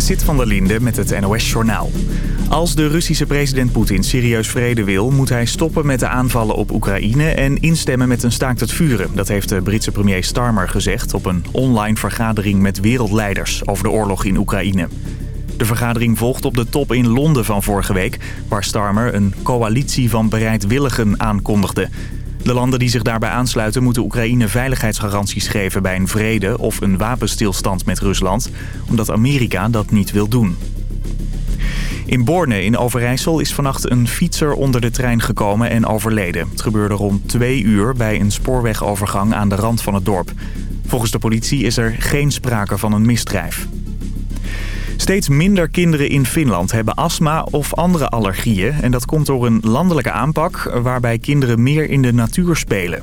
Zit van der Linde met het NOS-journaal. Als de Russische president Poetin serieus vrede wil... moet hij stoppen met de aanvallen op Oekraïne... en instemmen met een staakt het vuren. Dat heeft de Britse premier Starmer gezegd... op een online vergadering met wereldleiders over de oorlog in Oekraïne. De vergadering volgt op de top in Londen van vorige week... waar Starmer een coalitie van bereidwilligen aankondigde... De landen die zich daarbij aansluiten moeten Oekraïne veiligheidsgaranties geven bij een vrede of een wapenstilstand met Rusland, omdat Amerika dat niet wil doen. In Borne in Overijssel is vannacht een fietser onder de trein gekomen en overleden. Het gebeurde rond twee uur bij een spoorwegovergang aan de rand van het dorp. Volgens de politie is er geen sprake van een misdrijf. Steeds minder kinderen in Finland hebben astma of andere allergieën. En dat komt door een landelijke aanpak waarbij kinderen meer in de natuur spelen.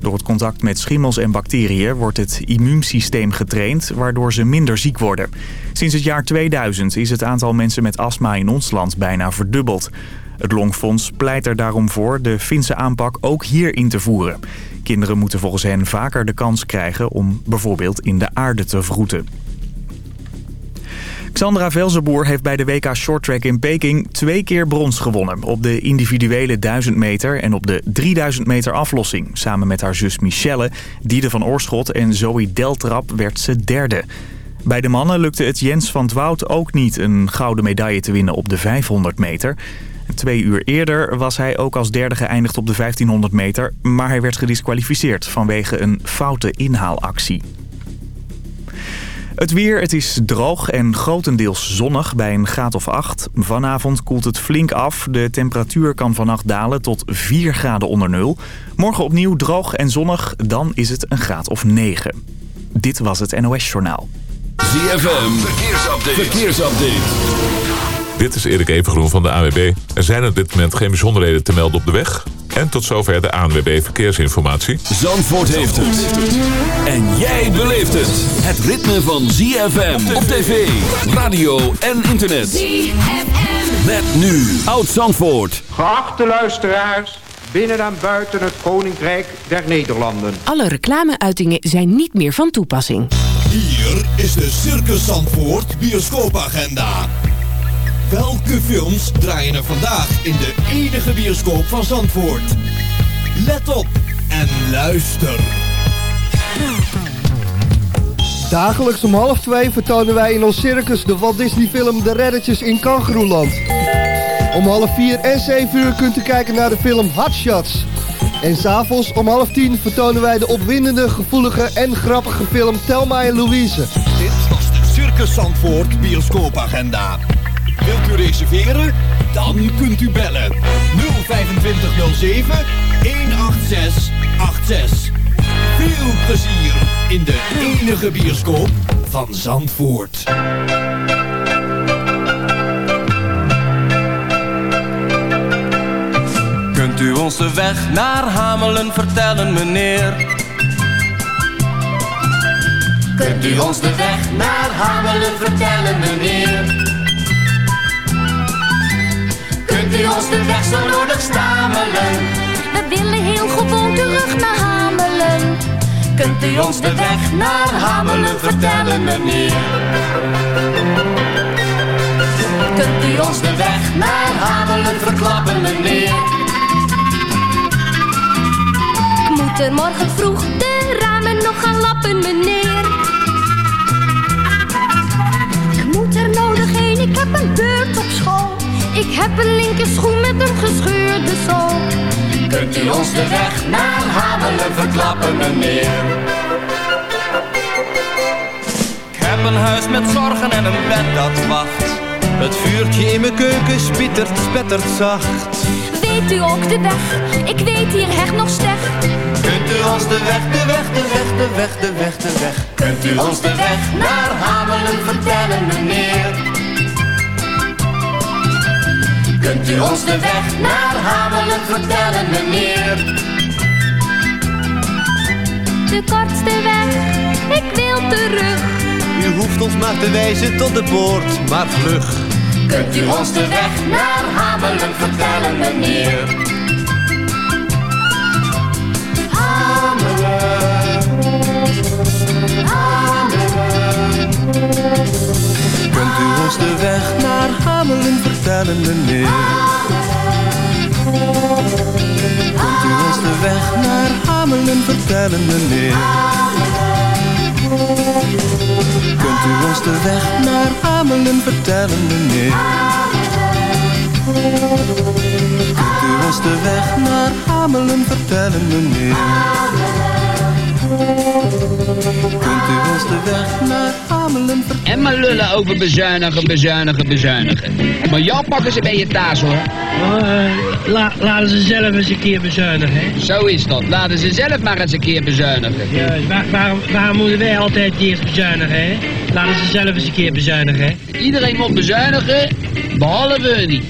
Door het contact met schimmels en bacteriën wordt het immuunsysteem getraind... waardoor ze minder ziek worden. Sinds het jaar 2000 is het aantal mensen met astma in ons land bijna verdubbeld. Het Longfonds pleit er daarom voor de Finse aanpak ook hier in te voeren. Kinderen moeten volgens hen vaker de kans krijgen om bijvoorbeeld in de aarde te vroeten. Xandra Velzenboer heeft bij de WK Shorttrack in Peking twee keer brons gewonnen. Op de individuele 1000 meter en op de 3000 meter aflossing. Samen met haar zus Michelle, Diede van Oorschot en Zoe Deltrap werd ze derde. Bij de mannen lukte het Jens van Twout ook niet een gouden medaille te winnen op de 500 meter. Twee uur eerder was hij ook als derde geëindigd op de 1500 meter... maar hij werd gedisqualificeerd vanwege een foute inhaalactie. Het weer, het is droog en grotendeels zonnig bij een graad of 8. Vanavond koelt het flink af. De temperatuur kan vannacht dalen tot 4 graden onder nul. Morgen opnieuw droog en zonnig, dan is het een graad of 9. Dit was het NOS Journaal. ZFM, verkeersupdate. verkeersupdate. Dit is Erik Evengroen van de AWB. Er zijn op dit moment geen bijzonderheden te melden op de weg. En tot zover de ANWB Verkeersinformatie. Zandvoort heeft het. En jij beleeft het. Het ritme van ZFM op tv, radio en internet. ZFM. Met nu. Oud Zandvoort. Geachte luisteraars. Binnen en buiten het Koninkrijk der Nederlanden. Alle reclameuitingen zijn niet meer van toepassing. Hier is de Circus Zandvoort bioscoopagenda. Welke films draaien er vandaag in de enige bioscoop van Zandvoort? Let op en luister. Dagelijks om half twee vertonen wij in ons circus de Walt Disney film De Reddetjes in Kangeroeland. Om half vier en zeven uur kunt u kijken naar de film Hot Shots. En s'avonds om half tien vertonen wij de opwindende, gevoelige en grappige film Telma en Louise. Dit was de Circus Zandvoort bioscoopagenda. Wilt u reserveren? Dan kunt u bellen 02507 18686. Veel plezier in de enige bioscoop van Zandvoort. Kunt u ons de weg naar Hamelen vertellen, meneer? Kunt u ons de weg naar Hamelen vertellen, meneer? Kunt u ons de weg zo nodig stamelen? We willen heel gewoon terug naar Hamelen. Kunt u ons de weg naar Hamelen vertellen, meneer? Kunt u ons de weg naar Hamelen verklappen, meneer? Ik moet er morgen vroeg de ramen nog gaan lappen, meneer. Ik moet er nodig heen, ik heb een beurt op school. Ik heb een linker schoen met een gescheurde zool. Kunt u ons de weg naar Hamelen verklappen, meneer? Ik heb een huis met zorgen en een bed dat wacht. Het vuurtje in mijn keuken spittert, spettert zacht. Weet u ook de weg? Ik weet hier echt nog slecht. Kunt u ons de weg, de weg, de weg, de weg, de weg, de weg. Kunt u ons de weg naar Hamelen vertellen, meneer? Kunt u ons de weg naar Hamelen vertellen, meneer? De kortste weg, ik wil terug. U hoeft ons maar te wijzen tot de poort, maar vlug. Kunt u ons de weg naar Hamelen vertellen, meneer? Hamelen, Hamelen, ons de weg naar Hamelen vertellen, meneer? Kunt u ons de weg naar Hamelen vertellen, meneer? Kunt u ons de weg naar Hamelen vertellen, meneer? Kunt u ons de weg naar Hamelen vertellen, meneer? En maar lullen over bezuinigen, bezuinigen, bezuinigen. Maar jou pakken ze bij je taas hoor. Uh, la, laten ze zelf eens een keer bezuinigen. Hè? Zo is dat. Laten ze zelf maar eens een keer bezuinigen. Waar, waar, waarom moeten wij altijd eerst bezuinigen? Hè? Laten ze zelf eens een keer bezuinigen. Hè? Iedereen moet bezuinigen, behalve hun niet.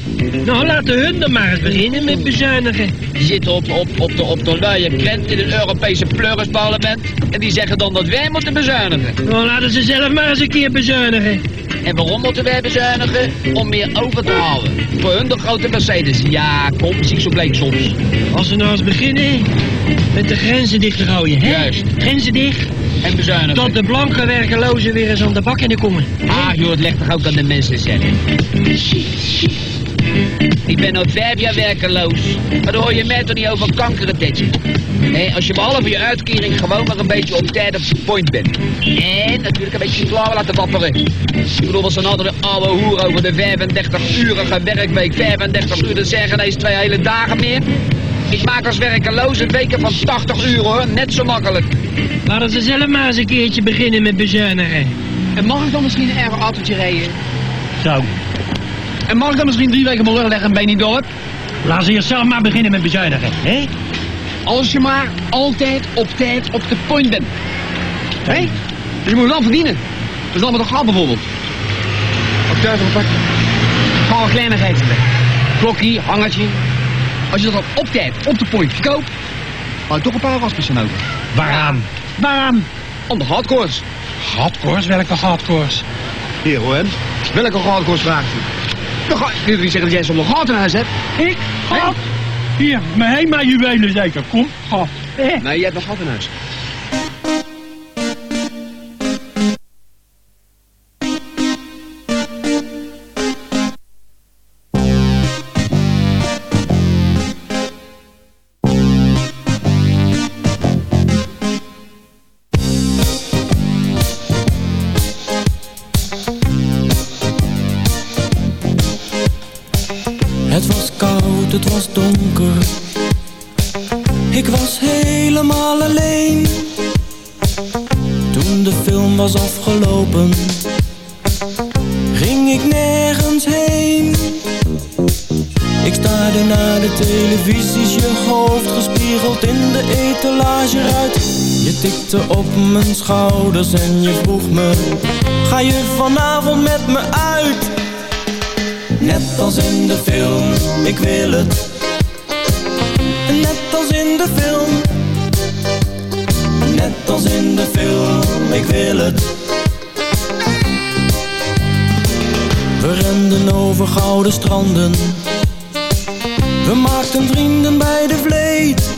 Nou, laten hun dan maar eens beginnen met bezuinigen. Die zitten op, op, op, de, op de luie krent in het Europese pleurisparlement. En die zeggen dan dat wij moeten bezuinigen. Nou, laten ze zelf maar eens een keer bezuinigen. En waarom moeten wij bezuinigen? Om meer over te halen. Voor hun de grote Mercedes. Ja, kom, zie zo bleek soms. Als we nou eens beginnen met de grenzen dicht te gooien, hè? Juist. Grenzen dicht. En bezuinigen. Tot de blanke werkelozen weer eens aan de bak kunnen komen. Ah, joh, het ligt toch ook aan de mensen zelf. Ik ben al vijf jaar werkeloos. Maar dan hoor je mij toch niet over kankeren, Tetje. Hey, als je behalve je uitkering gewoon maar een beetje op tijd op point bent. En natuurlijk een beetje klaar laten wapperen. Ik bedoel, als een andere oude hoer over de 35-urige werkweek, 35 uur, dan zeggen eens twee hele dagen meer. Ik maak als werkeloze weken van 80 uur hoor, net zo makkelijk. Laten ze zelf maar eens een keertje beginnen met bezuinigen. En mag ik dan misschien een erg autootje rijden? Zo. En mag ik dan misschien drie weken mijn rug leggen bij niet dorp? Laat ze zelf maar beginnen met bezuinigen, hè? Als je maar altijd op tijd op de point bent. Hé? Je moet wel verdienen. Dus dan met een gat bijvoorbeeld. Of op pakken. Gewoon kleinigheid. Klokkie, hangertje. Als je dat dan op tijd op de point verkoopt, hou je toch een paar waspers nodig. Waaraan? Waaraan? Om de hardcores. Hardcores? Welke hardcores? Hier hoor, welke hardcores vraagt u? Dan niet zeggen dat jij zo'n gat in huis hebt. Ik? Gat? Hier, mijn HEMA juwelen zeker. Kom, gat. Nee, jij hebt een gat in huis. Tikte op mijn schouders en je vroeg me Ga je vanavond met me uit? Net als in de film, ik wil het. Net als in de film. Net als in de film, ik wil het. We renden over gouden stranden. We maakten vrienden bij de vleet.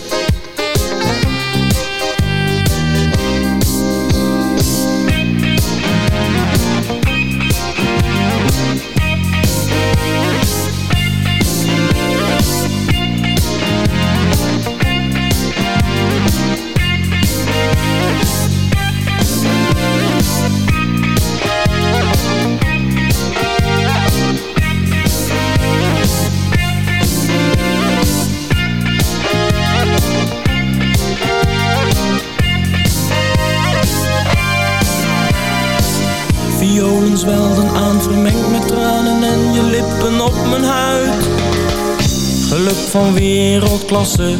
wereldklasse,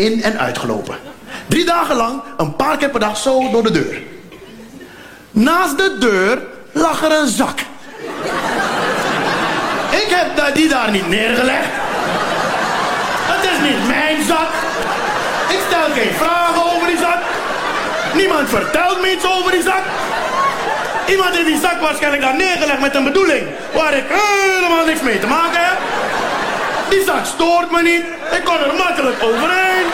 in en uitgelopen. Drie dagen lang, een paar keer per dag zo door de deur. Naast de deur lag er een zak. Ik heb die daar niet neergelegd. Het is niet mijn zak. Ik stel geen vragen over die zak. Niemand vertelt me iets over die zak. Iemand heeft die zak waarschijnlijk daar neergelegd met een bedoeling waar ik helemaal niks mee te maken heb. Die zak stoort me niet. Ik kon er makkelijk overheen.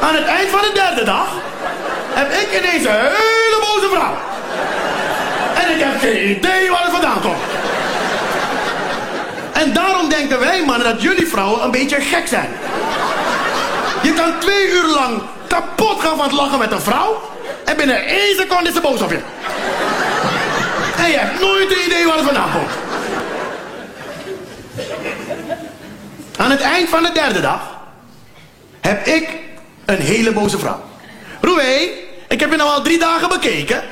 Aan het eind van de derde dag heb ik ineens een hele boze vrouw. En ik heb geen idee waar het vandaan komt. En daarom denken wij mannen dat jullie vrouwen een beetje gek zijn. Je kan twee uur lang kapot gaan van het lachen met een vrouw. En binnen één seconde is ze boos op je. En je hebt nooit een idee waar het vandaan komt. Aan het eind van de derde dag heb ik een hele boze vrouw. Roué, ik heb je nou al drie dagen bekeken.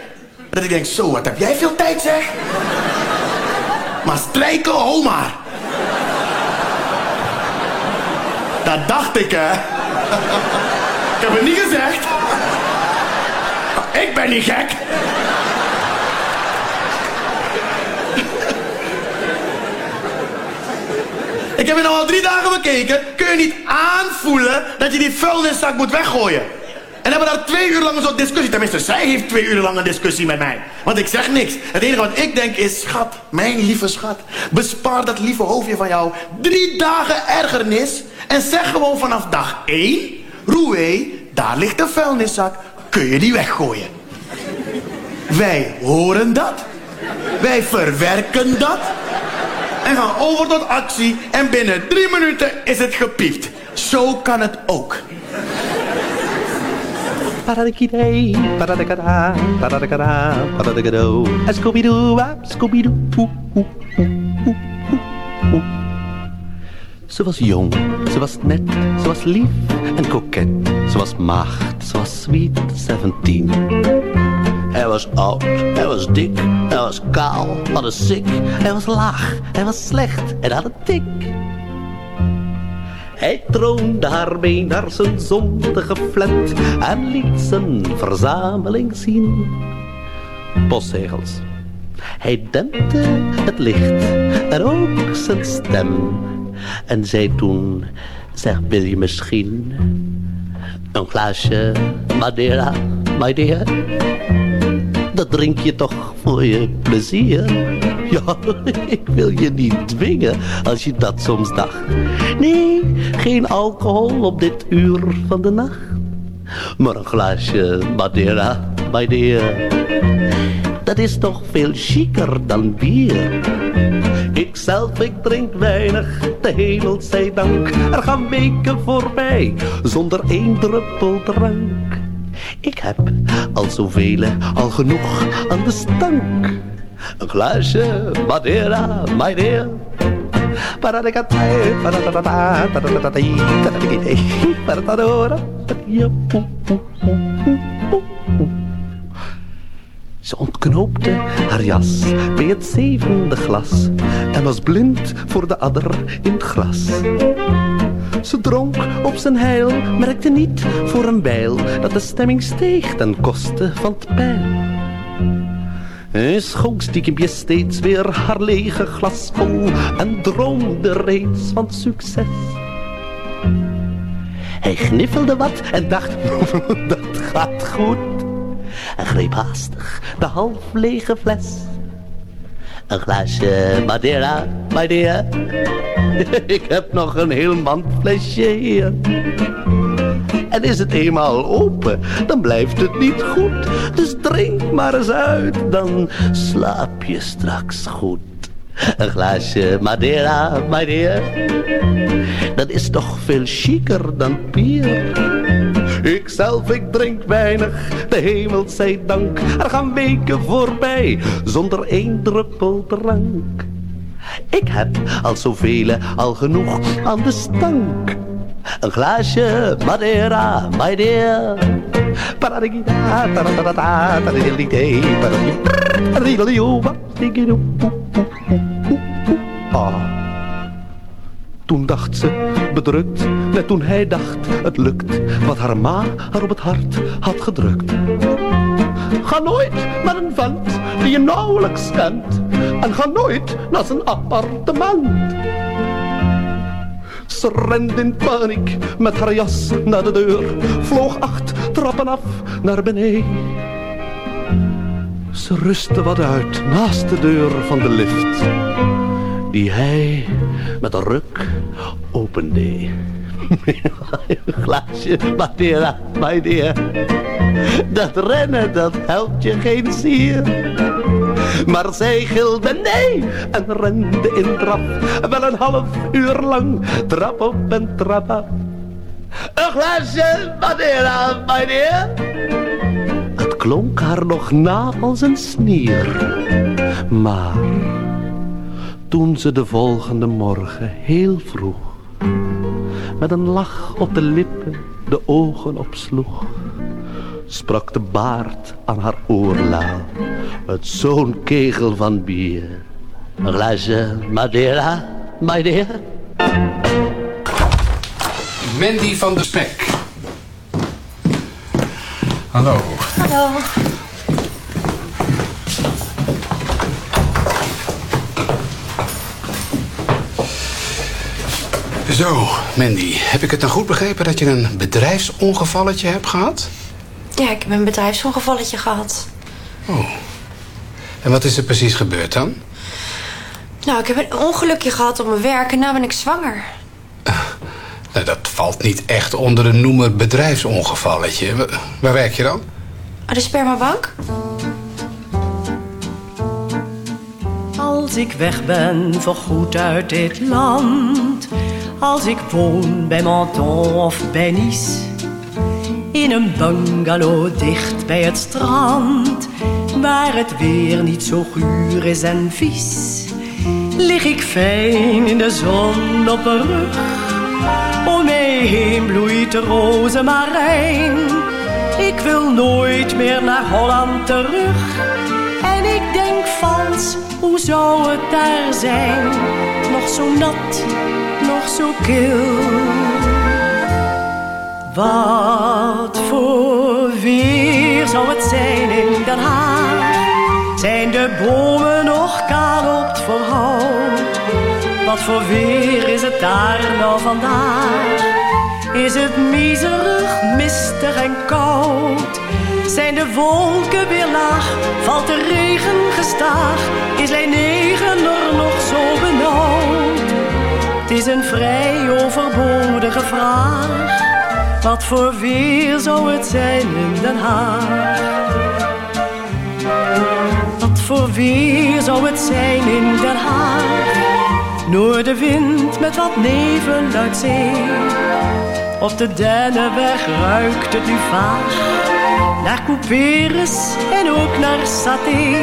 Dat ik denk, zo, wat heb jij veel tijd zeg. Maar strijken, ho maar. Dat dacht ik, hè. Ik heb het niet gezegd. Ik ben niet gek. Ik heb je nou al drie dagen bekeken. Kun je niet aanvoelen dat je die vuilniszak moet weggooien? En hebben daar twee uur lang soort discussie. Tenminste, zij heeft twee uur lang een discussie met mij. Want ik zeg niks. Het enige wat ik denk is, schat, mijn lieve schat. Bespaar dat lieve hoofdje van jou drie dagen ergernis. En zeg gewoon vanaf dag één... Roué, daar ligt een vuilniszak. Kun je die weggooien? Wij horen dat. Wij verwerken dat. En gaan over tot actie. En binnen drie minuten is het gepiept. Zo kan het ook. Paradikidee, paradikada, paradikada, paradikado. Scooby-doo, Scooby-doo. Ze was jong, ze was net, ze was lief en koket. Ze was maagd, was sweet 17. Hij was oud, hij was dik, hij was kaal, had een sik. Hij was laag, hij was slecht en had een tik. Hij troonde haar mee naar zijn zondige flat en liet zijn verzameling zien. Postzegels. Hij dempte het licht en ook zijn stem. En zei toen, zeg wil je misschien een glaasje Madeira, my dear? Dat drink je toch voor je plezier? Ja, ik wil je niet dwingen als je dat soms dacht. Nee, geen alcohol op dit uur van de nacht. Maar een glaasje Madeira, my dear. Dat is toch veel chiquer dan bier. Ikzelf, ik drink weinig, de hemel zij dank. Er gaan weken voorbij, zonder één druppel drank. Ik heb al zoveel, al genoeg aan de stank. Een glaasje Madeira, my dear. Ze ontknoopte haar jas bij het zevende glas en was blind voor de adder in het glas. Ze dronk op zijn heil, merkte niet voor een bijl dat de stemming steeg ten koste van het pijl. Hij schonk stiekempjes steeds weer haar lege glas vol en droomde reeds van succes. Hij gniffelde wat en dacht, dat gaat goed. En greep haastig de half lege fles. Een glaasje Madeira, my dear. Ik heb nog een heel mandflesje hier. En is het eenmaal open, dan blijft het niet goed. Dus drink maar eens uit, dan slaap je straks goed. Een glaasje Madeira, my dear. Dat is toch veel chiquer dan bier. Ikzelf, ik drink weinig, de hemel zij dank. Er gaan weken voorbij, zonder één druppel drank. Ik heb al zoveel, al genoeg aan de stank. Een glaasje Madeira, my dear. Ah. Toen dacht ze, bedrukt, net toen hij dacht, het lukt, wat haar ma haar op het hart had gedrukt. Ga nooit naar een vent die je nauwelijks kent, en ga nooit naar zijn appartement. Ze rende in paniek met haar jas naar de deur, vloog acht trappen af naar beneden. Ze rustte wat uit naast de deur van de lift, die hij met een ruk opende. Een glaasje Madeira, my dear. Dat rennen, dat helpt je geen zier. Maar zij gilde nee en rende in draf. Wel een half uur lang, trap op en trap af. Een glaasje Madeira, my dear. Het klonk haar nog na als een snier. Maar toen ze de volgende morgen heel vroeg met een lach op de lippen de ogen opsloeg, sprak de baard aan haar oorlaal uit zo'n kegel van bier. Een glaasje Madeira, my dear. Mandy van der Spek. Hallo. Hallo. Zo, Mandy, heb ik het dan goed begrepen dat je een bedrijfsongevalletje hebt gehad? Ja, ik heb een bedrijfsongevalletje gehad. Oh. En wat is er precies gebeurd dan? Nou, ik heb een ongelukje gehad op mijn werk en nu ben ik zwanger. Nou, dat valt niet echt onder de noemer bedrijfsongevalletje. Wa- Waar werk je dan? Oh, de spermabank? Als ik weg ben voorgoed uit dit land, als ik woon bij Menton of bij Nice, in een bungalow dicht bij het strand, waar het weer niet zo guur is en vies, lig ik fijn in de zon op een rug. Om mij heen bloeit de rozemarijn. Ik wil nooit meer naar Holland terug. En ik denk vals, hoe zou het daar zijn? Nog zo nat, nog zo kil. Wat voor weer zou het zijn in Den Haag? Zijn de bomen nog kaal op het verhout? Wat voor weer is het daar nou vandaag? Is het miserig, mistig en koud? Zijn de wolken weer laag? Valt de regen gestaag? Is lijn 9 er nog zo benauwd? Het is een vrij overbodige vraag. Wat voor weer zou het zijn in Den Haag? Wat voor weer zou het zijn in Den Haag? Noordenwind met wat nevel uit zee. Op de Dennenweg ruikt het nu vaag. Naar couperus en ook naar saté.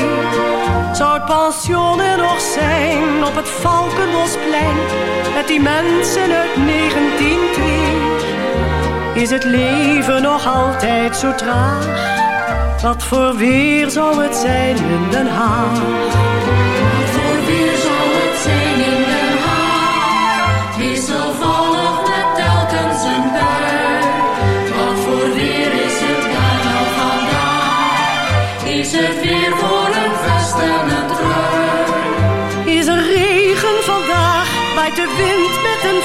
Zou het pension er nog zijn op het Valkenbosplein. Met die mensen uit 1902. Is het leven nog altijd zo traag? Wat voor weer zou het zijn in Den Haag?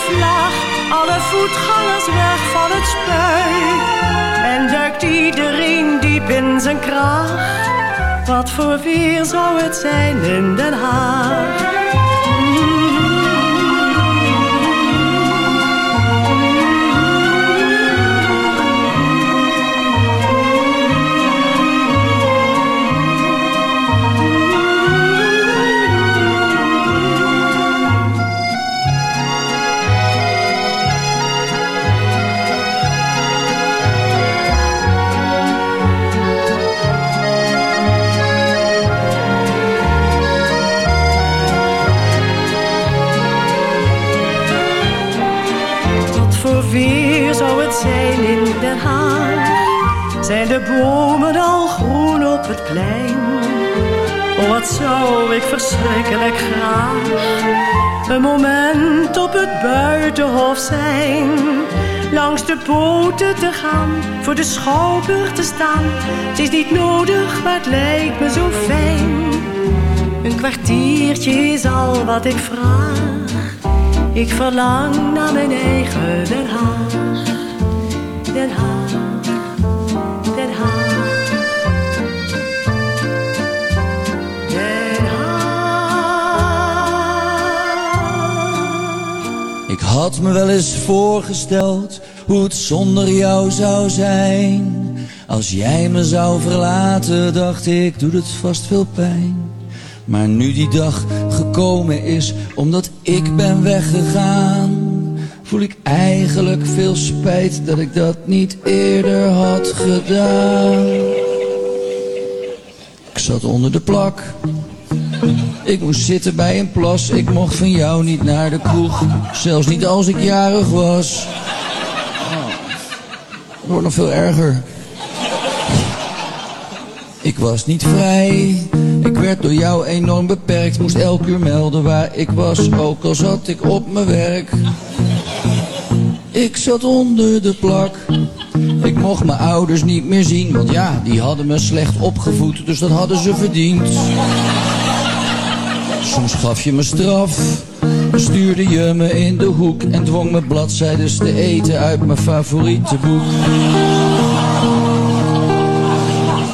Vlag alle voetgangers weg van het spui. En duikt iedereen diep in zijn kraag. Wat voor weer zou het zijn in Den Haag? De bomen al groen op het plein? Wat zou ik verschrikkelijk graag een moment op het buitenhof zijn. Langs de poten te gaan, voor de schouwburg te staan. Het is niet nodig, maar het lijkt me zo fijn. Een kwartiertje is al wat ik vraag. Ik verlang naar mijn eigen Den Haag. Den Haag, had me wel eens voorgesteld hoe het zonder jou zou zijn. Als jij me zou verlaten, dacht ik, doet het vast veel pijn. Maar nu die dag gekomen is, omdat ik ben weggegaan, voel ik eigenlijk veel spijt dat ik dat niet eerder had gedaan. Ik zat onder de plak. Ik moest zitten bij een plas. Ik mocht van jou niet naar de kroeg. Zelfs niet als ik jarig was. Oh, het wordt nog veel erger. Ik was niet vrij. Ik werd door jou enorm beperkt. Moest elk uur melden waar ik was. Ook al zat ik op mijn werk. Ik zat onder de plak. Ik mocht mijn ouders niet meer zien. Want ja, die hadden me slecht opgevoed. Dus dat hadden ze verdiend. Soms gaf je me straf. Stuurde je me in de hoek. En dwong me bladzijden te eten uit mijn favoriete boek.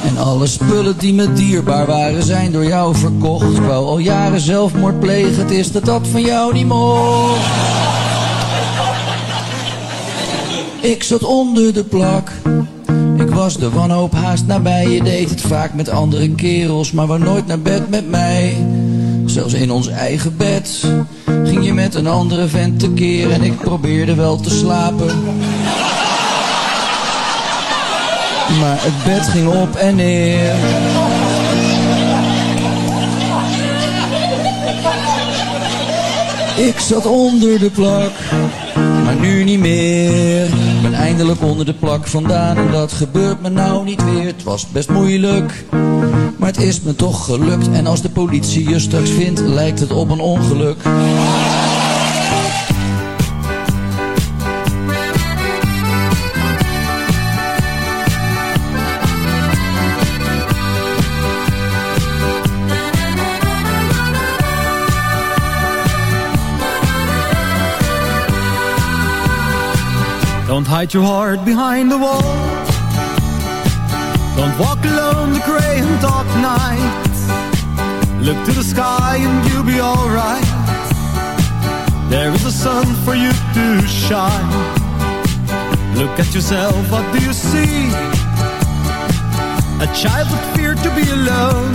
En alle spullen die me dierbaar waren zijn door jou verkocht. Ik wou al jaren zelfmoord plegen, het is dat dat van jou niet mocht. Ik zat onder de plak. Ik was de wanhoop haast nabij. Je deed het vaak met andere kerels, maar wou nooit naar bed met mij. Zelfs in ons eigen bed ging je met een andere vent tekeer en ik probeerde wel te slapen. Maar het bed ging op en neer. Ik zat onder de plak, maar nu niet meer. Ben eindelijk onder de plak vandaan en dat gebeurt me nou niet weer. Het was best moeilijk, maar het is me toch gelukt. En als de politie je straks vindt, lijkt het op een ongeluk. Don't hide your heart behind the wall. Don't walk alone the grey and dark night. Look to the sky and you'll be alright. There is a sun for you to shine. Look at yourself, what do you see? A child that feared to be alone.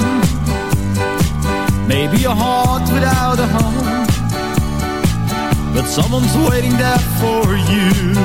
Maybe a heart without a home. But someone's waiting there for you.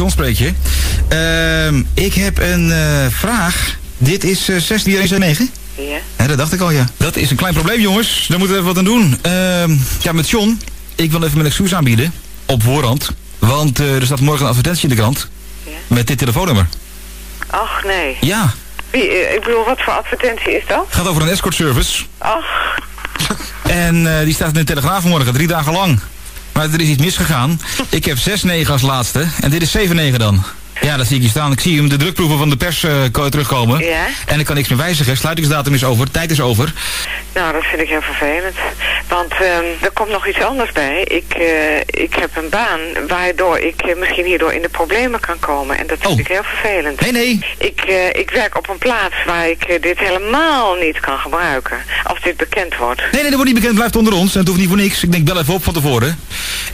John spreek je. Ehm, ik heb een eh, vraag. Dit is uh, 16319? Ja. Ja, dat dacht ik al, ja. Dat is een klein probleem, jongens. Daar moeten we even wat aan doen. Ehm, ja, met John. Ik wil even mijn excuus aanbieden. Op voorhand. Want eh, er staat morgen een advertentie in de krant. Met dit telefoonnummer. Ach, nee. Ja. Wie, ik bedoel, wat voor advertentie is dat? gaat over een escort service. Ach, En die staat in de Telegraaf morgen, drie dagen lang. Maar er is iets misgegaan. Ik heb 6-9 als laatste. En dit is 7-9 dan. Ja, dat zie ik hier staan. Ik zie hem de drukproeven van de pers ko- terugkomen. Ja. En ik kan niks meer wijzigen. Sluitingsdatum is over. Tijd is over. nou, dat vind ik heel vervelend. Want ehm, er komt nog iets anders bij. Ik, eh, ik heb een baan waardoor ik eh, misschien hierdoor in de problemen kan komen. En dat vind ik heel vervelend. Oh. Nee, nee. Ik, ik werk op een plaats waar ik dit helemaal niet kan gebruiken. Als dit bekend wordt. Nee, nee, dat wordt niet bekend. Blijft onder ons. En het hoeft niet voor niks. Ik denk, bel even op van tevoren.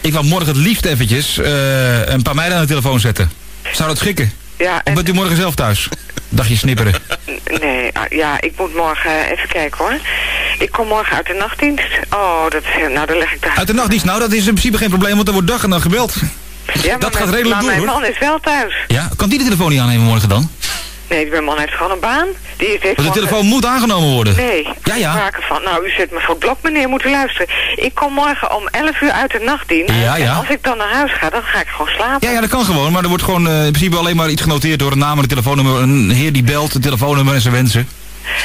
Ik wou morgen het liefst eventjes een paar meiden aan de telefoon zetten. Zou dat schikken? Ja, Of bent u morgen zelf thuis? Dagje snipperen. Nee, ah, ja, ik moet morgen eh, even kijken hoor. Ik kom morgen uit de nachtdienst. Oh, dat heel, nou dan leg ik de Uit de nachtdienst, nou dat is in principe geen probleem, want er wordt dag en nacht gebeld. Ja, maar dat gaat mijn- redelijk maar door mijn hoor. man is wel thuis. Ja, kan die de telefoon niet aannemen morgen dan? Nee, mijn man heeft gewoon een baan. Die heeft Want de telefoon moet aangenomen worden. Nee, Ja, ja. sprake van. Nou, u zit me voor het blok, meneer, moet u luisteren. Ik kom morgen om 11 uur uit de nachtdienst. Ja, ja. En als ik dan naar huis ga, dan ga ik gewoon slapen. Ja, ja, dat kan gewoon, maar er wordt gewoon eh, in principe alleen maar iets genoteerd door een naam en een telefoonnummer. Een heer die belt, een telefoonnummer en zijn wensen.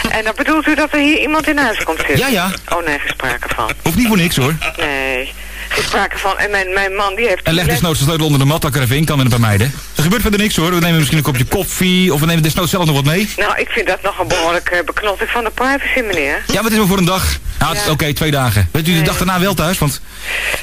En dan bedoelt u dat er hier iemand in huis komt zitten? Ja, ja. Oh nee, geen sprake van. Hoeft niet voor niks hoor. Nee, geen sprake van. En mijn, mijn man die heeft... En leg desnoods de sleutel onder de mat, dat ik er even in kan met een paar meiden. Er gebeurt verder niks hoor. We nemen misschien een kopje koffie of we nemen desnoods zelf nog wat mee. Nou, ik vind dat nog een behoorlijke beknotting van de privacy, meneer. Ja, maar het is maar voor een dag. Nou, het oké, twee dagen. Weet u de dag daarna wel thuis? Want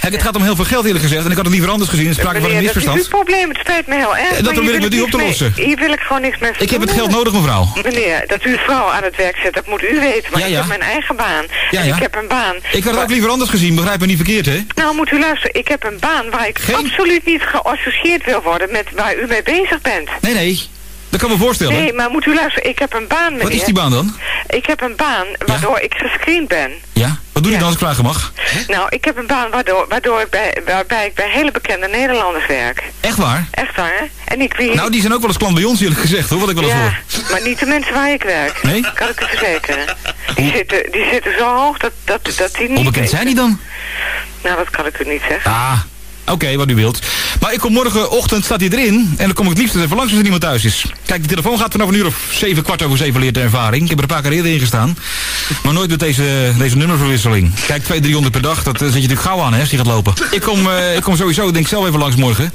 het gaat om heel veel geld eerlijk gezegd. En ik had het liever anders gezien. Is sprake van een Meneer, dat is misverstand. uw probleem. Het spijt me heel erg. Eh, dat probeer ik wil met u op te mee- lossen. Hier wil ik gewoon niks mee Ik heb het geld nodig mevrouw. Meneer, dat u uw vrouw aan het werk zet, dat moet u weten. Maar Ja, ik heb mijn eigen baan. Ja, En ja. ik heb een baan. Ik had het ook liever anders gezien, begrijp me niet verkeerd hè? Nou, moet u luisteren. Ik heb een baan waar ik absoluut niet geassocieerd wil worden met waar u mee bezig bent. Nee, nee. Dat kan me voorstellen. Nee, maar moet u luisteren. Ik heb een baan, meneer. Wat is die baan dan? Ik heb een baan waardoor ik gescreend ben. Ja? Wat doe je dan als ik vragen mag? Nou, ik heb een baan waardoor, waardoor ik bij, waarbij ik bij hele bekende Nederlanders werk. Echt waar? Echt waar, hè? En ik weet... Nou, die zijn ook wel eens klant bij ons eerlijk gezegd hoor, wat ik wel eens ja, hoor. maar niet de mensen waar ik werk. Nee? Kan ik u verzekeren. Die zitten, die zitten zo hoog dat, dat, dat die niet... Hoe bekend zijn die dan? Nou, dat kan ik u niet zeggen. Ah, oké, wat u wilt. Maar ik kom morgenochtend, staat hij erin. En dan kom ik het liefst even langs als er niemand thuis is. Kijk, de telefoon gaat vanaf een uur of zeven, kwart over zeven leert de ervaring. Ik heb er een paar keer eerder in gestaan. Maar nooit met deze, deze nummerverwisseling. Kijk, 200, 300 per dag, dat eh, zet je natuurlijk gauw aan hè, als die gaat lopen. Ik kom, eh, ik kom sowieso, denk ik zelf even langs morgen.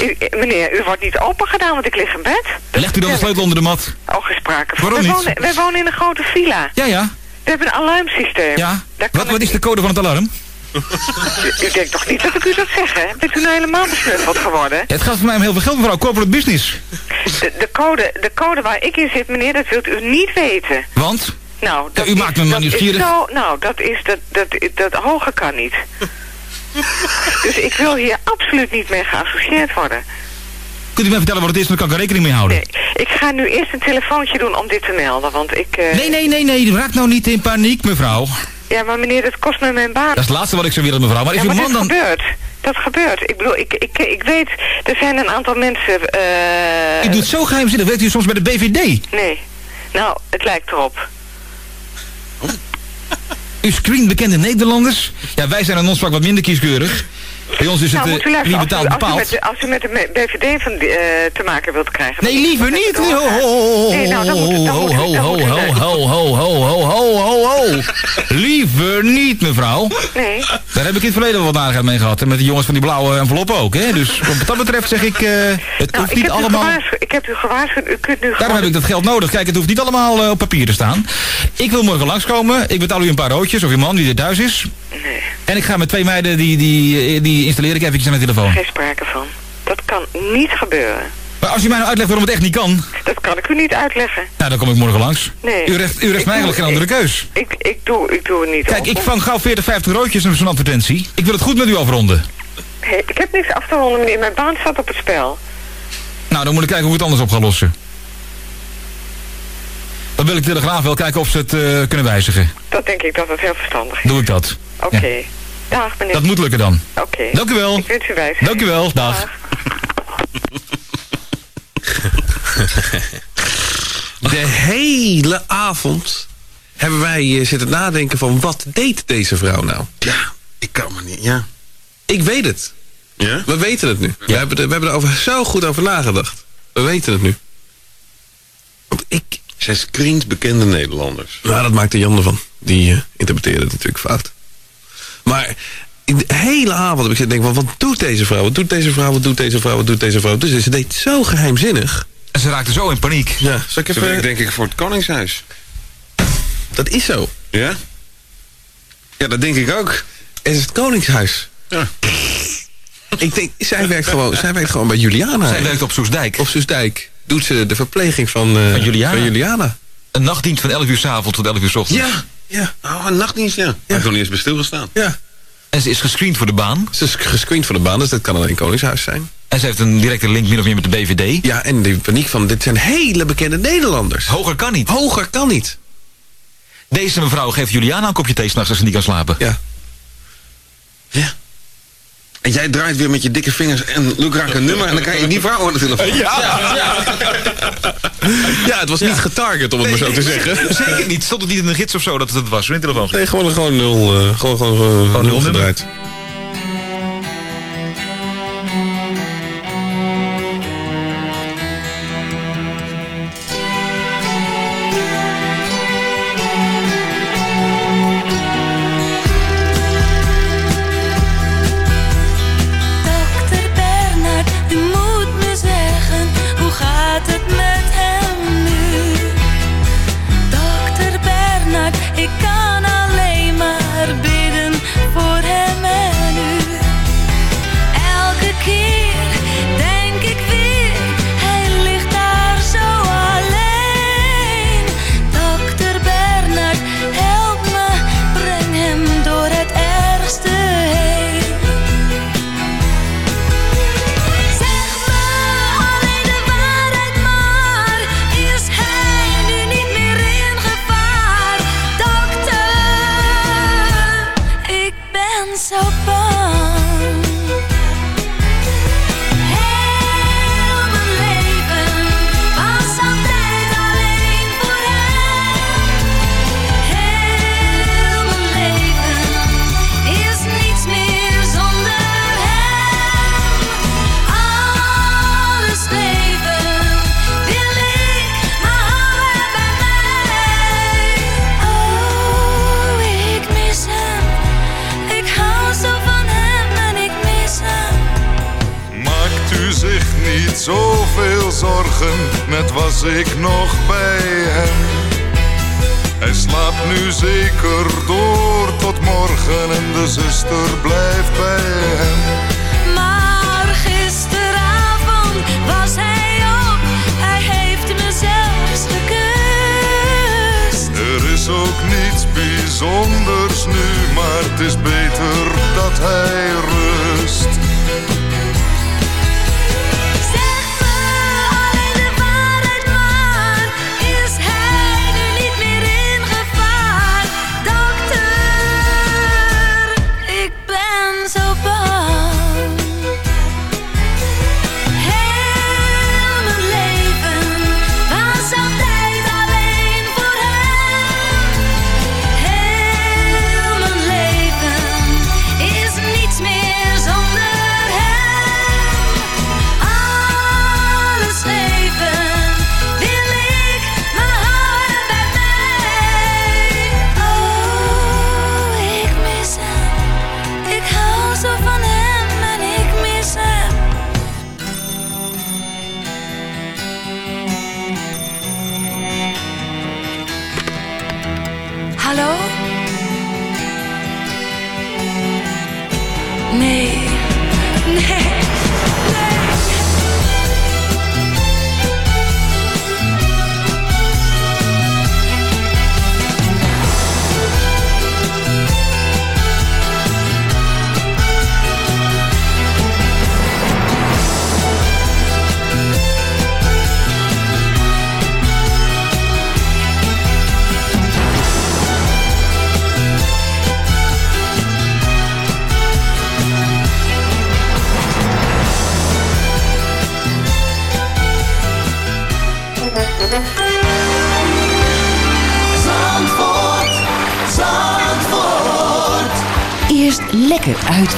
U- meneer, u wordt niet open gedaan, want ik lig in bed. Legt u dan de sleutel onder de mat? Oh, gesproken. Waarom wij niet? Wonen, wij wonen in een grote villa. Ja, ja. We hebben een alarmsysteem. Ja. Wat, wat is de code van het alarm? U, u denkt toch niet dat ik u dat zeg, hè? Bent u nou helemaal besnuffeld geworden? Het gaat voor mij om heel veel geld, mevrouw. Corporate business. De, de, code, de code waar ik in zit, meneer, dat wilt u niet weten. Want? Nou, dat u maakt me maar nieuwsgierig. zo, nou, dat is, dat, dat, dat, hoger kan niet. dus ik wil hier absoluut niet mee geassocieerd worden. Kunt u mij vertellen wat het is, dan kan ik er rekening mee houden. Ik ga nu eerst een telefoontje doen om dit te melden, want ik... eh, Nee, nee, nee, nee, raak nou niet in paniek, mevrouw. Ja, maar meneer, dat kost me mijn baan. Dat is het laatste wat ik zou willen, mevrouw. Maar is uw man dat dan... gebeurt. Dat gebeurt. Ik bedoel, ik, ik, ik weet, er zijn een aantal mensen... eh U doet zo geheimzinnig. Werkt u soms bij de BVD? Nee. Nou, het lijkt erop. U screent bekende Nederlanders? Ja, wij zijn aan ons vak wat minder kieskeurig. Bij ons is het nou, eh, u luisteren, wie betaalt als, u, als, u bepaalt. met, de- als u met de BVD van, eh, te maken wilt krijgen... Nee, liever niet. Ho, ho, ho, ho, Nee, nou, dan moet- dan ho, ho, ho, ho, ho, ho, ho, ho, ho. Liever niet, mevrouw. Nee. Daar heb ik in het verleden wel wat aardigheid mee gehad. En met die jongens van die blauwe envelop ook, hè. Dus wat dat betreft zeg ik, eh, het Nou, hoeft niet allemaal... ik heb u gewaarschuwd, u kunt nu Daarom gewoon... heb ik dat geld nodig. Kijk, het hoeft niet allemaal eh, op papier te staan. Ik wil morgen langskomen. Ik betaal u een paar roodjes, of uw man die er thuis is. Nee, En ik ga met twee meiden, die, die, eh, die installeer ik eventjes aan de telefoon. geen sprake van. Dat kan niet gebeuren. Maar als u mij nou uitlegt waarom het echt niet kan... Dat kan ik u niet uitleggen. Nou, dan kom ik morgen langs. Nee. U recht, u recht mij eigenlijk geen andere keus. Ik, ik, doe, ik doe het niet. Kijk, op. ik vang gauw 40, 50 roodjes in zo'n advertentie. Ik wil het goed met u afronden. Hey, ik heb niks af te ronden, meneer. Mijn baan staat op het spel. Nou, dan moet ik kijken hoe ik het anders op ga lossen. Dan wil ik de Telegraaf wel kijken of ze het eh, kunnen wijzigen. Dat denk ik dat het heel verstandig is. Doe ik dat. Oké. Ja. Dag, meneer. Dat moet lukken dan. Oké. Dank u wel. Ik wens u wijs. Dank u wel. Dag. De hele avond hebben wij eh, zitten nadenken van wat deed deze vrouw nou? Ja, ik kan me niet, ja. Ik weet het. Ja? We weten het nu. We, hebben er, we hebben er over, zo goed over nagedacht. We weten het nu. Want ik... Zij screent bekende Nederlanders. Nou, dat maakte Jan ervan. Die eh, interpreteerde het natuurlijk fout. Maar in de hele avond heb ik zitten denken van... wat doet deze vrouw? Wat doet deze vrouw? Wat doet deze vrouw? Wat doet deze vrouw? Dus ze deed zo geheimzinnig. En ze raakte zo in paniek. Ja, zal ik Ze even... werkt denk ik voor het Koningshuis. Dat is zo. Ja? Ja, dat denk ik ook. Is het Koningshuis. Ja. Ik denk, zij werkt gewoon, zij werkt gewoon bij Juliana. Zij werkt op Soesdijk. Op Soesdijk. Doet ze de verpleging van, eh, Van Juliana. van Juliana. Een nachtdienst van 11 uur s avonds tot 11 uur s ochtends. Ja, ja. Oh, een nachtdienst, ja. Heb ik nog niet eens bij stilgestaan. Ja. En ze is gescreend voor de baan. Ze is gescreend voor de baan, dus dat kan alleen Koningshuis zijn. En ze heeft een directe link min of meer met de BVD. Ja, en de paniek van, dit zijn hele bekende Nederlanders. Hoger kan niet. Hoger kan niet. Deze mevrouw geeft Juliana een kopje thee s'nachts als ze niet kan slapen. Ja. Ja. En jij draait weer met je dikke vingers en Luc raakt een nummer en dan kan je die vrouw aan de telefoon. Ja, het was niet getarget, om het maar zo te zeggen. Zeker niet. Stond het niet in de gids of zo dat het het was? Telefoon. Nee, gewoon, gewoon nul, eh, gewoon, gewoon, gewoon, nul nul nummer. gedraaid.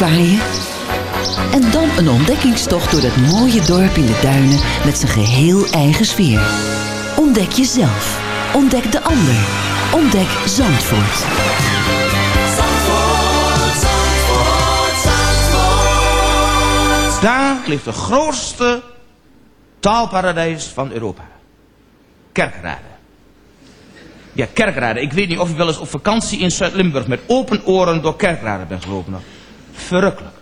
En dan een ontdekkingstocht door dat mooie dorp in de duinen met zijn geheel eigen sfeer. Ontdek jezelf. Ontdek de ander. Ontdek Zandvoort. Zandvoort, Zandvoort, Zandvoort. Daar ligt de grootste taalparadijs van Europa. Kerkrade. Ja, Kerkrade. Ik weet niet of u wel eens op vakantie in Zuid-Limburg met open oren door Kerkrade bent gelopen. Verrukkelijk.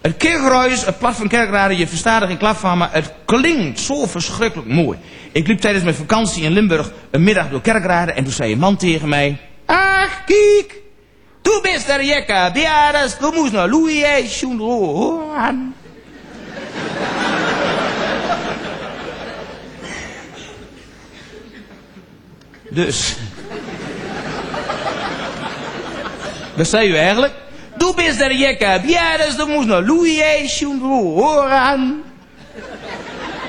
Het kerkruis, het plat van Kerkrade, je verstaat er geen klap van, maar het klinkt zo verschrikkelijk mooi. Ik liep tijdens mijn vakantie in Limburg een middag door Kerkrade en toen zei een man tegen mij... Ach, kijk, tu bist er jekka, biaras, du moest naar Louis, aan. Dus. Wat zei u eigenlijk? Du bist der Jekka. Ja, dus dan moest naar Louis schoen horen.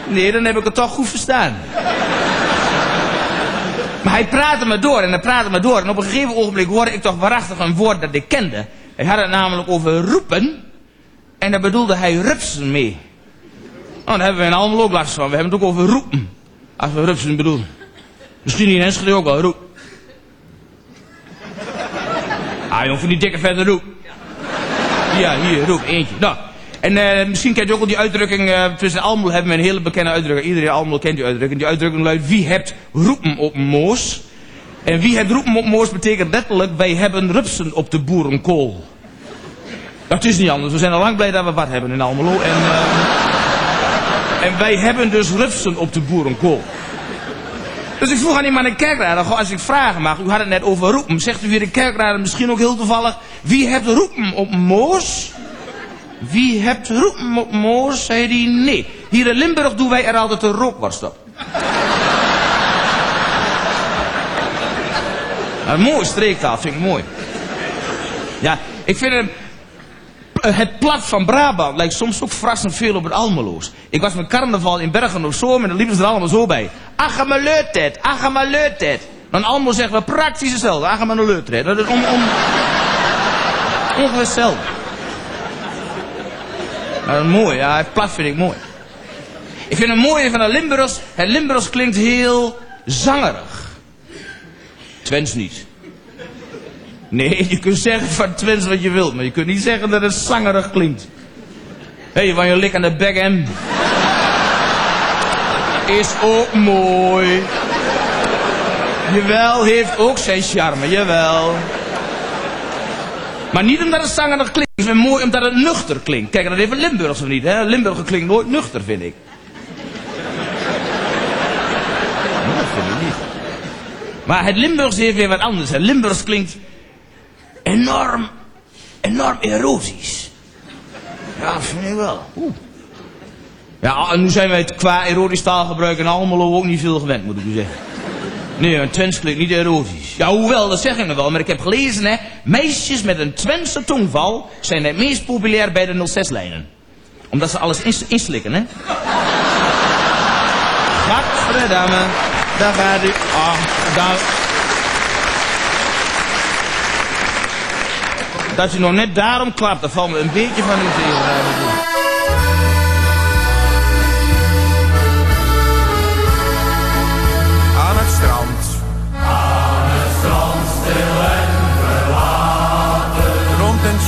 Nee, dan heb ik het toch goed verstaan. Maar hij praatte me door en hij praatte me door. En op een gegeven ogenblik hoorde ik toch waarachtig een woord dat ik kende. Hij had het namelijk over roepen. En daar bedoelde hij rupsen mee. Oh, daar hebben we in allemaal ook last van. We hebben het ook over roepen. Als we rupsen bedoelen. Misschien in Enschede ook wel, roep. Ah, jongen, van die dikke vette roep. Ja, hier, roep, eentje. Nou, en eh, misschien kent u ook wel die uitdrukking, eh, tussen Almelo hebben we een hele bekende uitdrukking. Iedereen Almelo kent die uitdrukking. Die uitdrukking luidt, wie hebt roepen op moos? En wie hebt roepen op moos betekent letterlijk, wij hebben rupsen op de boerenkool. Dat is niet anders. We zijn al lang blij dat we wat hebben in Almelo. En, eh, en wij hebben dus rupsen op de boerenkool. Dus ik vroeg aan iemand kerkraad, goh, als ik vragen mag, u had het net over roepen. Zegt u weer de kerkraad misschien ook heel toevallig, wie hebt roepen op moos? Wie hebt roepen op moos? Zei hij, nee. Hier in Limburg doen wij er altijd een rookworst op. Een mooie streektaal, vind ik mooi. Ja, ik vind het... Plat van Brabant lijkt soms ook verrassend veel op het Almeloos. Ik was met carnaval in Bergen op Zoom en dan liepen ze er allemaal zo bij. Achamaleutet, achamaleutet. Dan Almelo zeggen we praktisch hetzelfde. Achamaleutet. Dat is om... om... Ongeveer hetzelfde. Maar mooi, ja, plat vind ik mooi. Ik vind het mooie van de Limburgers, het Limburgs klinkt heel zangerig. Twents niet. Nee, je kunt zeggen van Twents wat je wilt, maar je kunt niet zeggen dat het zangerig klinkt. Hé, hey, van je lik aan de bek hem. Is ook mooi. Jawel, heeft ook zijn charme, jawel. Maar niet omdat het zangerig klinkt. Het is weer mooi omdat het nuchter klinkt. Kijk, dat even of niet, hè? Limburger klinkt nooit nuchter, vind ik. Dat vind ik niet. Maar het Limburgs heeft weer wat anders. Het Limburgs klinkt enorm, enorm erotisch. Ja, dat vind ik wel. Oeh. Ja, en nu zijn wij het qua erotisch taalgebruik en allemaal ook niet veel gewend, moet ik u zeggen. Nee, een Twents klinkt niet erotisch. Ja, hoewel, dat zeg ik nog wel. Maar ik heb gelezen, hè. Meisjes met een Twentse tongval zijn het meest populair bij de 06-lijnen. Omdat ze alles ins inslikken, hè. Gadverdamme. Daar gaat u. Ah, daar. Dat u nog net daarom klapt, dat valt me een beetje van uw zeel.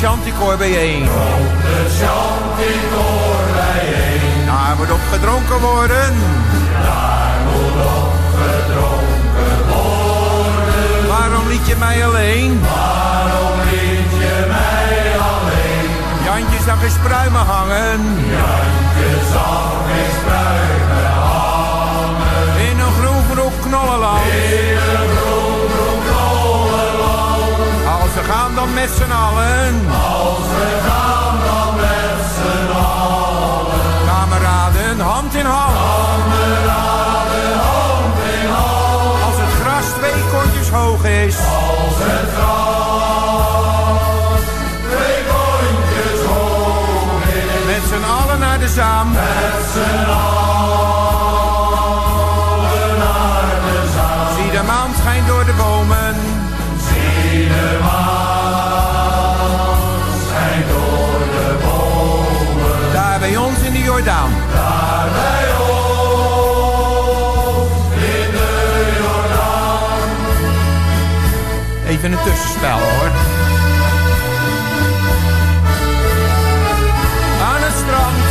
Chanticoor bijeen. Rond een chanticoor bijeen. Daar moet op gedronken worden. Daar moet op gedronken worden. Waarom liet je mij alleen? Waarom liet je mij alleen? Jantje zag eens pruimen hangen. Jantje zag eens pruimen hangen. In een groen groep knollenland. Dan met z'n allen. Als we gaan dan met z'n allen. Kameraden, hand in hand. Kameraden, hand in hand. Als het gras twee kontjes hoog is. Als het gras twee kontjes hoog is. Met z'n allen naar de zaam. Met z'n allen Daar bij ons in de Jordaan. Even een tussenspel hoor. Aan het strand.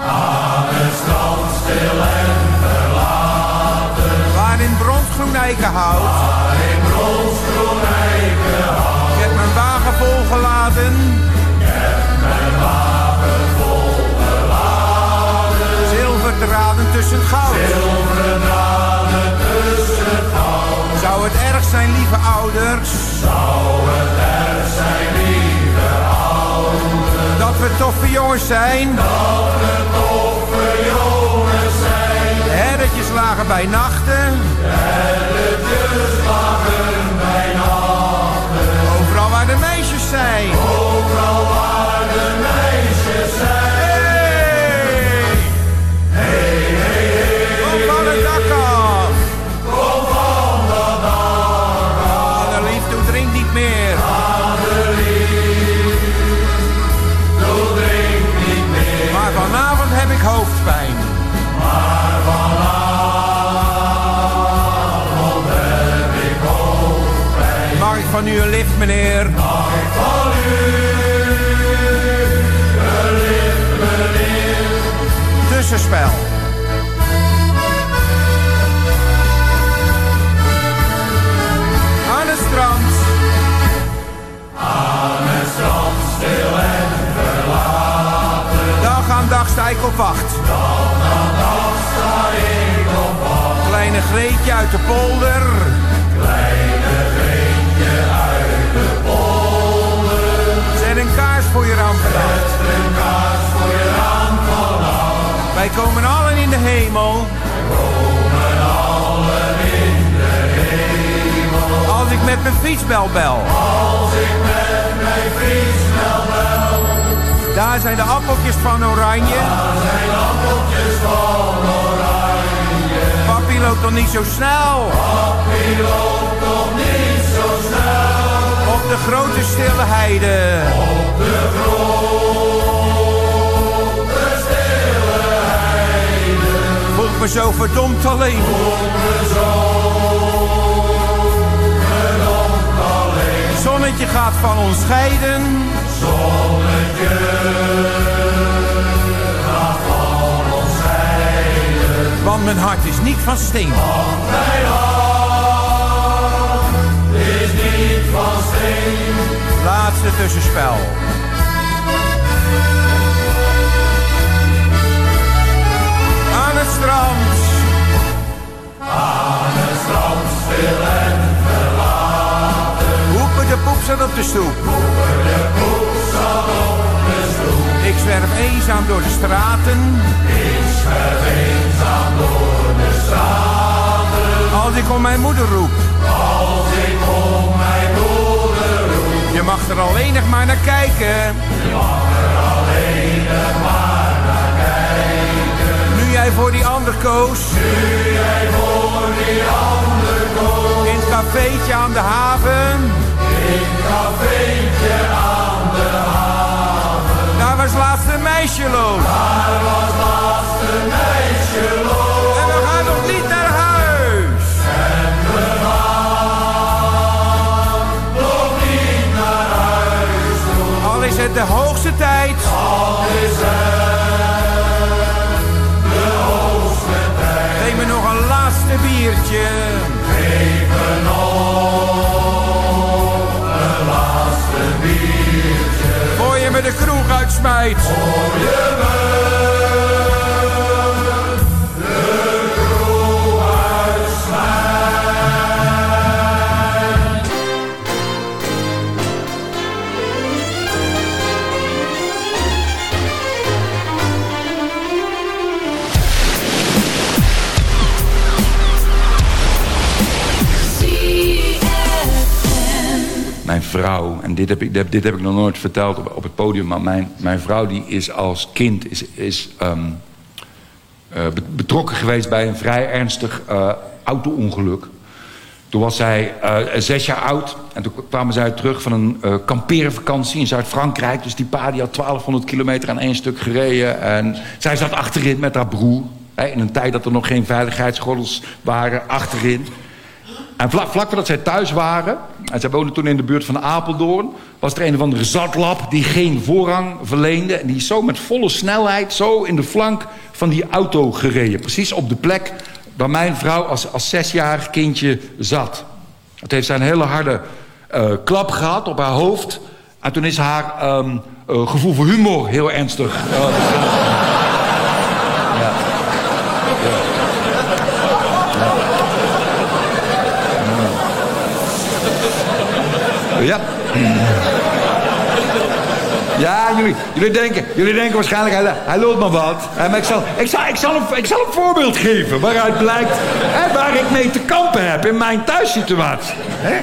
Aan het strand stil en verlaten. Waar in bronsgroen eikenhout. Het goud. Tussen het goud. Zou het erg zijn, lieve ouders? Zou het erg zijn, lieve ouders? Dat we toffe jongens zijn. Dat we toffe jongens zijn. De herretjes lagen bij nachten. De herretjes lagen bij nachten. Overal waar de meisjes zijn. Overal waar de meisjes zijn. Niet zo snel. Papi loopt toch niet zo snel. Op de grote stille heide. Op de grote stille heide. Voel me zo verdomd alleen. Voel me zo verdomd alleen. Zonnetje gaat van ons scheiden. Zonnetje Want mijn hart is niet van steen. Want mijn hart is niet van steen. laatste tussenspel. Aan het strand. Aan het strand, stil en verlaten. Hoepen de poep op de stoep. Zwerf eenzaam door de straten. Ik zwerf eenzaam door de straten. Als ik om mijn moeder roep. Als ik om mijn moeder roep. Je mag er alleen nog maar naar kijken. Je mag er alleen nog maar naar kijken. Nu jij voor die ander koos. Nu jij voor die ander koos. In het cafeetje aan de haven. In het cafeetje aan de haven. Was laatst een meisje loos. Daar was laatst een meisje loos. En we gaan nog niet naar huis. En we gaan nog niet naar huis toe. Al is het de hoogste tijd. Al is het de hoogste tijd. Neem me nog een laatste biertje. Geef me nog een laatste biertje. Je me de kroeg uitsmijt. Voor je me vrouw, en dit heb ik, dit, heb ik nog nooit verteld op, het podium... maar mijn, mijn vrouw die is als kind is, is, ehm, eh, be- betrokken geweest bij een vrij ernstig eh, auto-ongeluk. Toen was zij eh, zes jaar oud en toen kwamen zij terug van een eh kampeervakantie in Zuid-Frankrijk. Dus die pa die had 1200 kilometer aan één stuk gereden. En zij zat achterin met haar broer. Hè, in een tijd dat er nog geen veiligheidsgordels waren, achterin. En vlak, vlak voordat zij thuis waren, en zij woonden toen in de buurt van Apeldoorn, was er een of andere zatlap die geen voorrang verleende. En die is zo met volle snelheid, zo in de flank van die auto gereden. Precies op de plek waar mijn vrouw als, als zesjarig kindje zat. Het heeft zij een hele harde eh, klap gehad op haar hoofd. En toen is haar ehm, eh, gevoel voor humor heel ernstig. eh, Ja. Ja, jullie, denken, jullie denken waarschijnlijk, hij, loopt maar wat. Ik zal, ik, zal, ik, zal een, voorbeeld geven waaruit blijkt waar ik mee te kampen heb in mijn thuissituatie. Hè?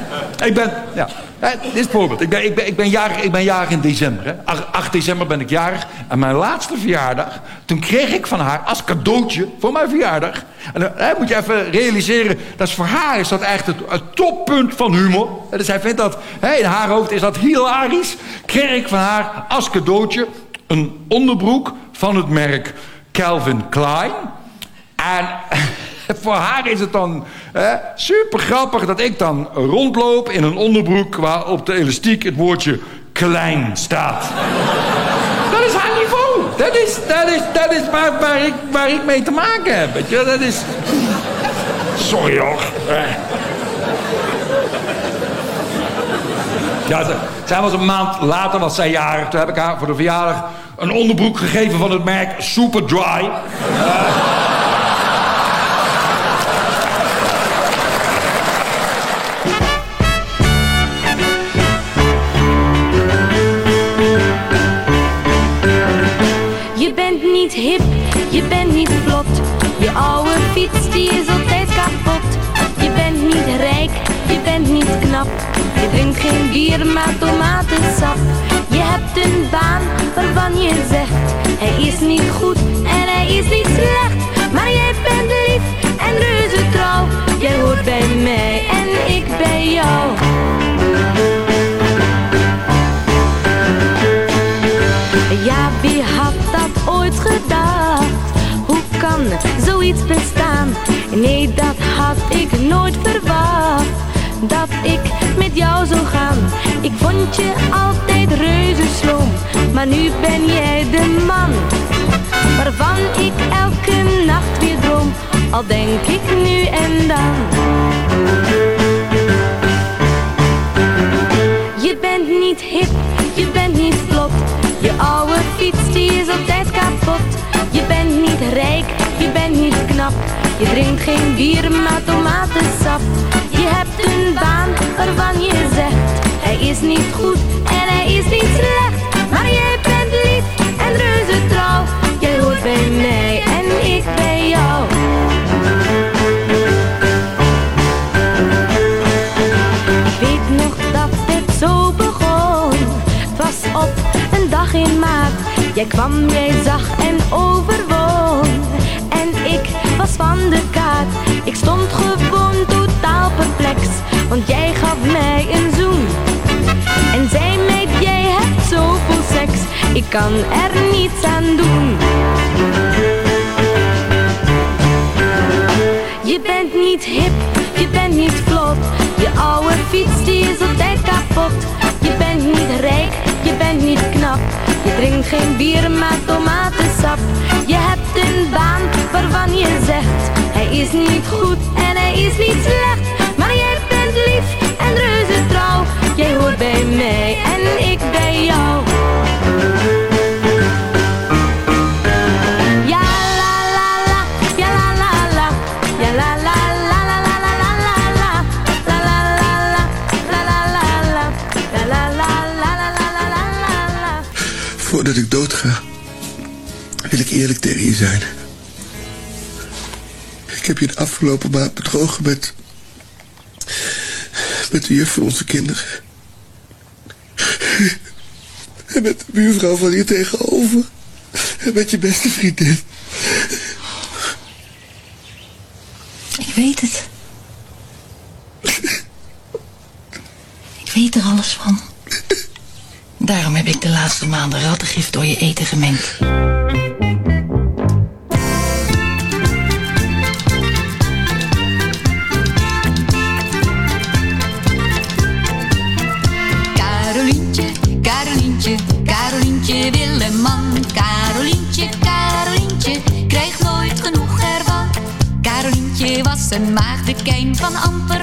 Ik ben, ja, dit is het voorbeeld. Ik ben, ik ben, jarig, ik ben jarig in december. Hè. 8, 8 december ben ik jarig. En mijn laatste verjaardag, toen kreeg ik van haar als cadeautje voor mijn verjaardag. En dan moet je even realiseren, dat is voor haar is dat echt het, toppunt van humor. Dus hij vindt dat, in haar hoofd is dat hilarisch. Kreeg ik van haar als cadeautje een onderbroek van het merk Calvin Klein. En voor haar is het dan super grappig dat ik dan rondloop in een onderbroek waar op de elastiek het woordje klein staat. Dat is haar niveau. Dat is, dat is, dat is waar, ik, waar ik mee te maken heb. Dat is... Sorry hoor. Ja, zij was een maand later, was zij jarig. Toen heb ik haar voor de verjaardag een onderbroek gegeven van het merk Superdry. Je bier, maar tomatensap. Je hebt een baan waarvan je zegt: Hij is niet goed en hij is niet slecht. Maar jij bent lief en reuze trouw. Jij hoort bij mij en ik bij jou. Ja, wie had dat ooit gedacht? Hoe kan zoiets bestaan? Nee, dat had ik nooit verwacht. Dat ik jou zou gaan. Ik vond je altijd reuze sloom. Maar nu ben jij de man. Waarvan ik elke nacht weer droom. Al denk ik nu en dan. Je bent niet hip, je bent niet vlot. Je oude fiets die is altijd kapot. Je bent niet rijk, je bent niet knap. Je drinkt geen bier, maar tomatensap. Je een baan waarvan je zegt, hij is niet goed en hij is niet slecht. Maar jij bent lief en reuze trouw. Jij hoort bij mij en ik bij jou. Ik weet nog dat het zo begon. Het was op een dag in maart. Jij kwam, jij zag en overwon. Kan er niets aan doen. Je bent niet hip, je bent niet vlot. Je oude fiets die is altijd kapot. Je bent niet rijk, je bent niet knap. Je drinkt geen bier, maar tomatensap. Je hebt een baan waarvan je zegt, hij is niet goed en hij is niet slecht. Maar jij bent lief en reuze trouw. Jij hoort bij mij en ik bij jou. Voordat ik doodga, wil ik eerlijk tegen je zijn. Ik heb je de afgelopen maand bedrogen met... met de juf van onze kinderen. En met de buurvrouw van hier tegenover. En met je beste vriendin. Ik weet het. Ik weet er alles van. Daarom heb ik de laatste maanden rattengif door je eten gemengd. Carolientje, Carolientje, Carolientje wil een man. Carolientje, Carolientje, krijgt nooit genoeg ervan. Carolientje was een maagdekijn van amper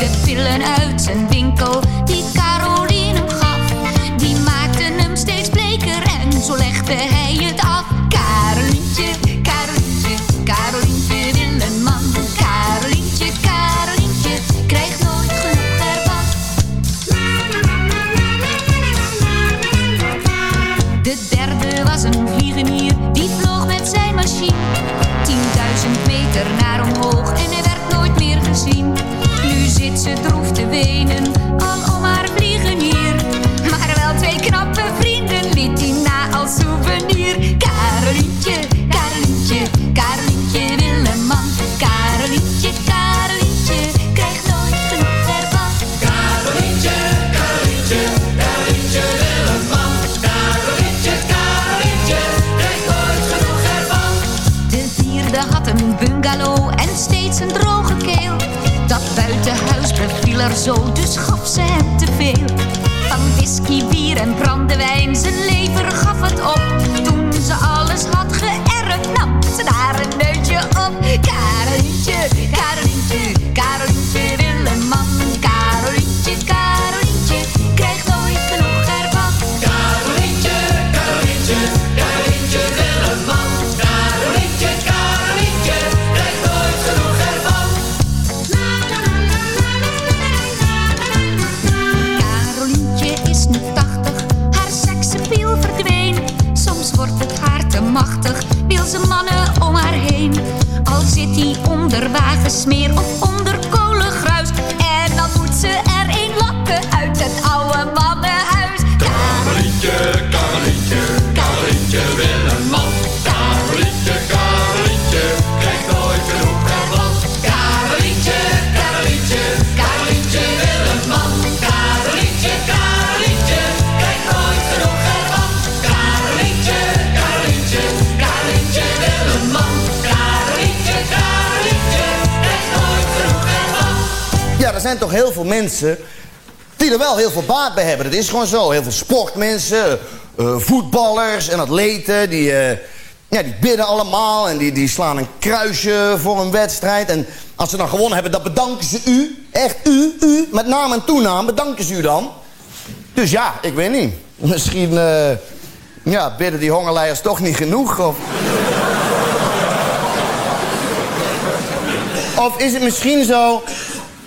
De pillen uit zijn winkel, die Caroline hem gaf, die maakten hem steeds bleker. En zo legde hij zo, dus gaf ze hem te veel. Mensen die er wel heel veel baat bij hebben. Dat is gewoon zo. Heel veel sportmensen, eh, voetballers en atleten, die, eh, ja, die bidden allemaal en die, die slaan een kruisje voor een wedstrijd. En als ze dan gewonnen hebben, dan bedanken ze u. Echt u, u, met naam en toenaam, bedanken ze u dan. Dus ja, ik weet niet. Misschien eh, ja, bidden die hongerleiers toch niet genoeg. Of... of is het misschien zo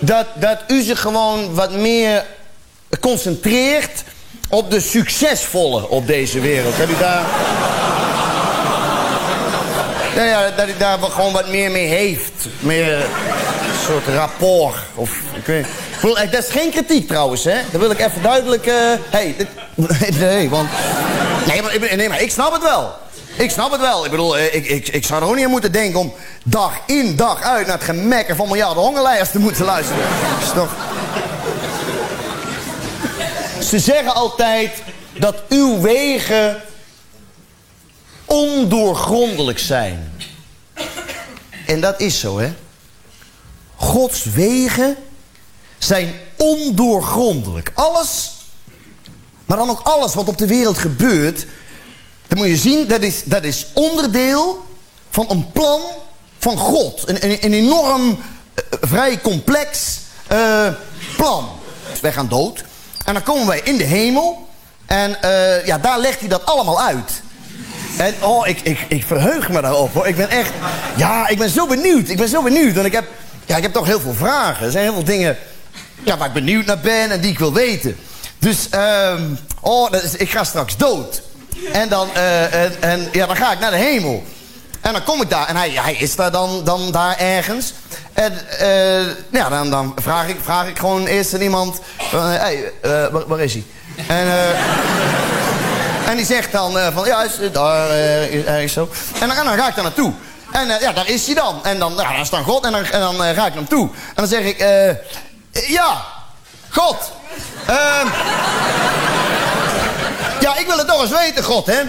dat, dat u zich gewoon wat meer concentreert op de succesvolle op deze wereld? Dat u daar... Nou ja, dat u daar gewoon wat meer mee heeft. Meer een soort rapport. Of, ik weet, ik bedoel, eh, dat is geen kritiek trouwens, hè. Dat wil ik even duidelijk... eh hey, dit, nee, want... Nee, maar ik snap het wel. Ik snap het wel. Ik bedoel, eh, ik, ik, ik zou er ook niet aan moeten denken... om dag in, dag uit naar het gemekker van miljarden hongerleiers te moeten luisteren. Is toch... Ze zeggen altijd dat uw wegen ondoorgrondelijk zijn. En dat is zo, hè? Gods wegen zijn ondoorgrondelijk. Alles, maar dan ook alles wat op de wereld gebeurt... dan moet je zien, dat is, dat is onderdeel van een plan van God. Een, een, enorm, eh, vrij complex eh, plan. Wij gaan dood. En dan komen wij in de hemel. En eh, ja, daar legt hij dat allemaal uit. En oh, ik, ik, ik verheug me daarop hoor. Ik ben echt. Ja, ik ben zo benieuwd. Ik ben zo benieuwd. Want ik heb, ja, ik heb toch heel veel vragen. Er zijn heel veel dingen ja, waar ik benieuwd naar ben en die ik wil weten. Dus, ehm oh, is, ik ga straks dood. En dan, eh, en, en, ja, dan ga ik naar de hemel. En dan kom ik daar en hij, hij is daar dan, dan daar ergens. En eh, ja, dan, dan vraag, ik, vraag ik gewoon eerst aan iemand... Eh, hey, eh, waar, is hij? En, eh, en die zegt dan eh, van, ja, is, daar eh, is, zo. En dan, ga ik daar naartoe. En eh, ja, daar is hij dan. En dan, ja, daar is dan God en dan, en dan eh, ga ik naar hem toe. En dan zeg ik, eh, ja, God. Ja, ik wil het toch eens weten, God, hè.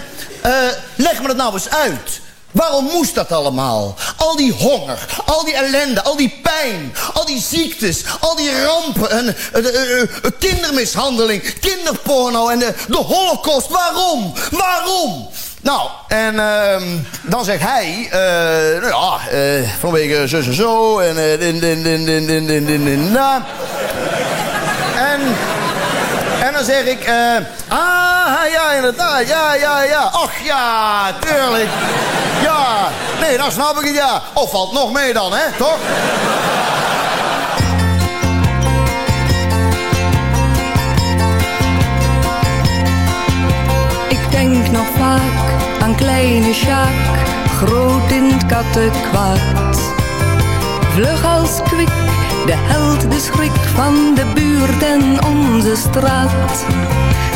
Eh, leg me dat nou eens uit. Waarom moest dat allemaal? Al die honger, al die ellende, al die pijn, al die ziektes, al die rampen, en, eh, kindermishandeling, kinderporno en de, de holocaust. Waarom? Waarom? Nou, en ehm, dan zegt hij, nou ja, eh, vanwege zus en zo en din, din, din, din, din, din, din, na. En, en dan zeg ik, eh, ah, ja, inderdaad, ja, ja, ja. Ach, ja, tuurlijk. Ja, nee, dan snap ik het, ja. Of valt nog mee dan, hè, toch? Ik denk nog vaak aan kleine Sjaak, groot in het kattenkwaad. Vlug als kwik, de held, de schrik van de buurt en onze straat.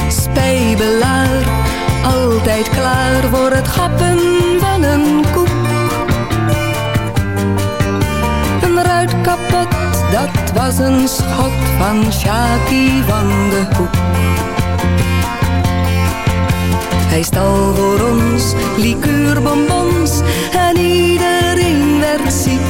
Spijbelaar, altijd klaar voor het gappen van een koek. Een ruit kapot, dat was een schot van Sjaakie van de Hoek. Hij stal voor ons liqueurbonbons en iedereen werd ziek.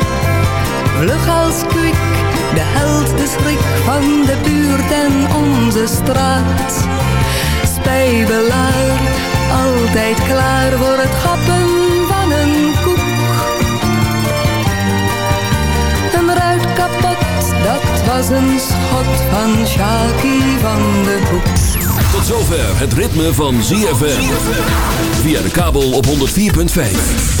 Vlug als kwik, de held, de schrik van de buurt en onze straat. Spijbelaar, altijd klaar voor het gappen van een koek. Een ruit kapot, dat was een schot van Sjaakie van de Hoek. Tot zover het ritme van ZFM. Via de kabel op 104.5.